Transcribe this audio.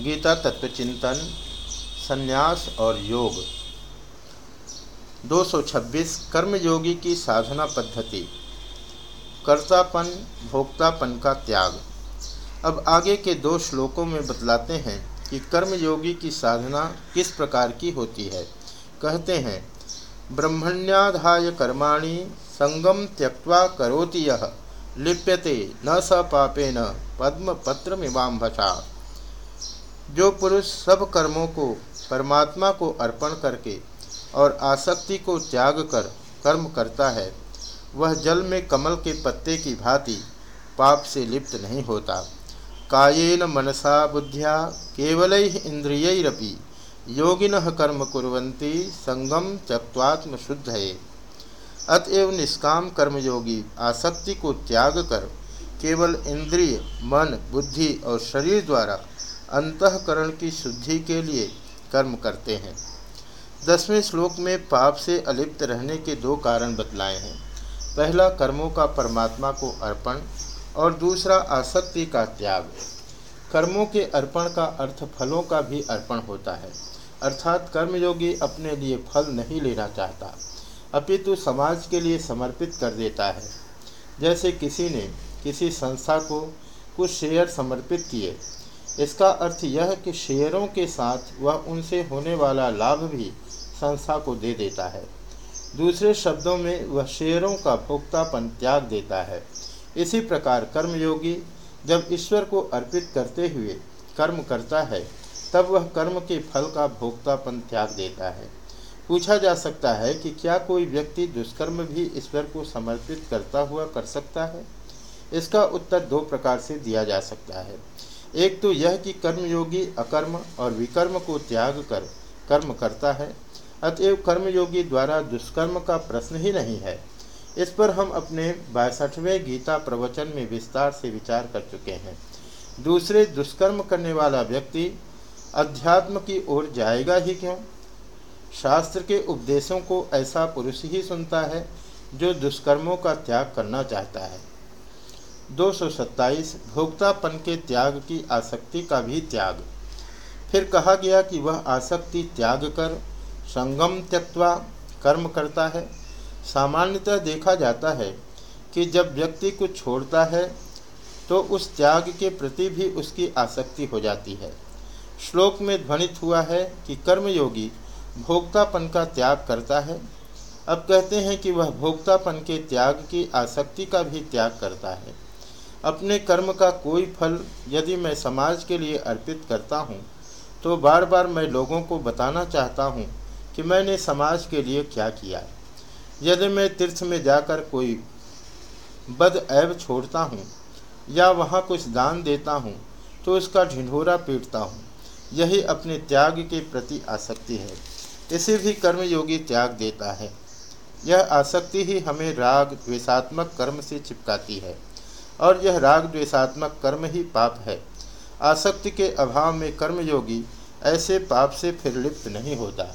गीता तत्वचिंतन संन्यास और योग। 226 कर्मयोगी की साधना पद्धति, कर्तापन, भोक्तापन का त्याग। अब आगे के दो श्लोकों में बतलाते हैं कि कर्मयोगी की साधना किस प्रकार की होती है। कहते हैं, ब्रह्मण्याधाय कर्माणि संगम त्यक्वा करोति यह लिप्यते न स पापेन पद्म पत्र पत्रमिवाम्भसा जो पुरुष सब कर्मों को, परमात्मा को अर्पण करके और आसक्ति को त्याग कर कर्म करता है, वह जल में कमल के पत्ते की भांति पाप से लिप्त नहीं होता। कायेन मनसा बुद्धिया केवल इंद्रियरपि योगिन कर्म कुरंती संगम त्यक्वात्म शुद्ध है अतएव निष्काम कर्मयोगी आसक्ति को त्याग कर केवल इंद्रिय, मन, बुद्धि और शरीर द्वारा अंतकरण की शुद्धि के लिए कर्म करते हैं। दसवें श्लोक में पाप से अलिप्त रहने के दो कारण बतलाए हैं। पहला, कर्मों का परमात्मा को अर्पण, और दूसरा, आसक्ति का त्याग। कर्मों के अर्पण का अर्थ फलों का भी अर्पण होता है। अर्थात, कर्मयोगी अपने लिए फल नहीं लेना चाहता, अपितु समाज के लिए समर्पित कर देता है। जैसे किसी ने किसी संस्था को कुछ शेयर समर्पित किए इसका अर्थ यह कि शेयरों के साथ वह उनसे होने वाला लाभ भी संस्था को दे देता है। दूसरे शब्दों में, वह शेयरों का भोक्तापन त्याग देता है। इसी प्रकार कर्मयोगी, जब ईश्वर को अर्पित करते हुए कर्म करता है, तब वह कर्म के फल का भोक्तापन त्याग देता है। पूछा जा सकता है कि क्या कोई व्यक्ति दुष्कर्म भी ईश्वर को समर्पित करता हुआ कर सकता है? इसका उत्तर दो प्रकार से दिया जा सकता है। एक तो यह कि कर्मयोगी अकर्म और विकर्म को त्याग कर कर्म करता है, अतएव कर्मयोगी द्वारा दुष्कर्म का प्रश्न ही नहीं है। इस पर हम अपने बासठवें गीता प्रवचन में विस्तार से विचार कर चुके हैं। दूसरे दुष्कर्म करने वाला व्यक्ति अध्यात्म की ओर जाएगा ही क्यों? शास्त्र के उपदेशों को ऐसा पुरुष ही सुनता है जो दुष्कर्मों का त्याग करना चाहता है। 227 भोक्तापन के त्याग की आसक्ति का भी त्याग। फिर कहा गया कि वह आसक्ति त्याग कर, संगम त्यक्वा कर्म करता है। सामान्यतः देखा जाता है कि जब व्यक्ति कुछ छोड़ता है तो उस त्याग के प्रति भी उसकी आसक्ति हो जाती है। श्लोक में ध्वनित हुआ है कि कर्मयोगी भोक्तापन का त्याग करता है। अब कहते हैं कि वह भोक्तापन के त्याग की आसक्ति का भी त्याग करता है। अपने कर्म का कोई फल यदि मैं समाज के लिए अर्पित करता हूँ तो बार बार मैं लोगों को बताना चाहता हूँ कि मैंने समाज के लिए क्या किया है। यदि मैं तीर्थ में जाकर कोई बद ऐब छोड़ता हूँ या वहाँ कुछ दान देता हूँ तो उसका ढिंढोरा पीटता हूँ। यही अपने त्याग के प्रति आसक्ति है। इसे भी कर्मयोगी त्याग देता है। यह आसक्ति ही हमें राग, द्वेषात्मक कर्म से चिपकाती है। और यह राग द्वेषात्मक कर्म ही पाप है। आसक्ति के अभाव में कर्मयोगी ऐसे पाप से फिर लिप्त नहीं होता।